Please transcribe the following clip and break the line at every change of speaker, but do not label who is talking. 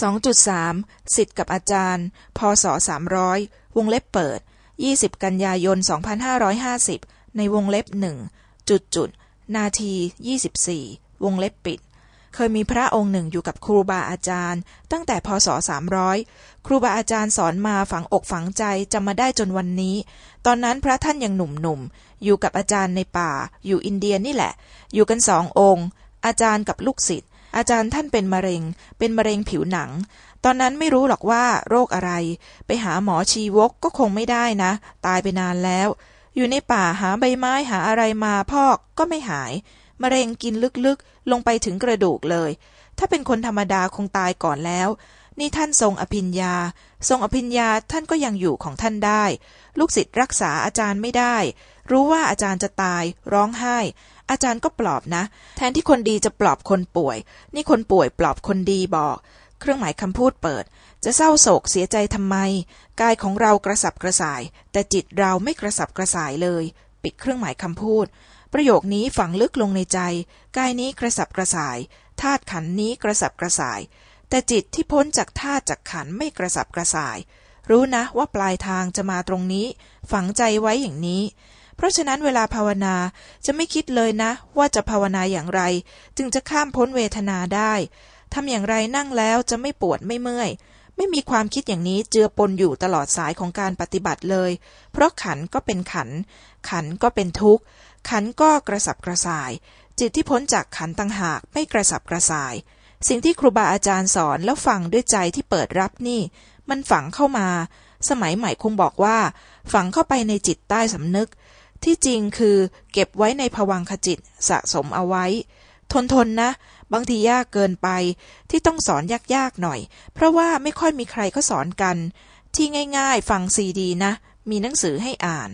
2.3 สิทธิ์กับอาจารย์ พศ 300 วงเล็บเปิด 20 กันยายน 2550 ในวงเล็บหนึ่งจุดจุดนาที 24 วงเล็บปิด เคยมีพระองค์หนึ่งอยู่กับครูบาอาจารย์ ตั้งแต่พศ 300 ครูบาอาจารย์สอนมาฝังอกฝังใจจำมาได้จนวันนี้ ตอนนั้นพระท่านยังหนุ่มๆ อยู่กับอาจารย์ในป่า อยู่อินเดียนี่แหละ อยู่กันสององค์ อาจารย์กับลูกศิษย์ อาจารย์ท่านเป็นมะเร็ง เป็นมะเร็งผิวหนัง ตอนนั้นไม่รู้หรอกว่าโรคอะไร ไปหาหมอชีวกก็คงไม่ได้นะ ตายไปนานแล้ว อยู่ในป่าหาใบไม้หาอะไรมาพอกก็ไม่หาย มะเร็งกินลึกๆ ลงไปถึงกระดูกเลย ถ้าเป็นคนธรรมดาคงตายก่อนแล้ว นี่ท่านทรงอภิญญา ทรงอภิญญาท่านก็ยังอยู่ของท่านได้ ลูกศิษย์รักษาอาจารย์ไม่ได้ รู้ว่าอาจารย์จะตาย ร้องไห้ อาจารย์ก็ปลอบนะ แทนที่คนดีจะปลอบคนป่วย นี่คนป่วยปลอบคนดีบอก เครื่องหมายคำพูดเปิด จะเศร้าโศกเสียใจทำไม กายของเรากระสับกระส่าย แต่จิตเราไม่กระสับกระส่ายเลย ปิดเครื่องหมายคำพูด ประโยคนี้ฝังลึกลงในใจ กายนี้กระสับกระส่ายธาตุขันนี้กระสับกระส่าย แต่จิตที่พ้นจากธาตุจากขันไม่กระสับกระส่าย รู้นะว่าปลายทางจะมาตรงนี้ ฝังใจไว้อย่างนี้ เพราะฉะนั้นเวลาภาวนาจะไม่คิดเลยนะ ว่าจะภาวนาอย่างไร จึงจะข้ามพ้นเวทนาได้ทำอย่างไรนั่งแล้วจะไม่ปวดไม่เมื่อยไม่มีความคิดอย่างนี้เจือปนอยู่ตลอดสายของการปฏิบัติเลย เพราะขันก็เป็นขัน ขันก็เป็นทุกข์ ขันก็กระสับกระส่าย จิตที่พ้นจากขันต่างหากไม่กระสับกระส่าย สิ่งที่ครูบาอาจารย์สอนแล้วฟังด้วยใจที่เปิดรับนี่ มันฝังเข้ามา สมัยใหม่คงบอกว่า ฝังเข้าไปในจิตใต้สำนึก ที่จริงคือเก็บไว้ในภวังคจิตสะสมเอาไว้ ทนทนนะ บางทียากเกินไป ที่ต้องสอนยากๆหน่อย เพราะว่าไม่ค่อยมีใครเขาสอนกัน ที่ง่าย ๆ ฟังซีดีนะ มีหนังสือให้อ่าน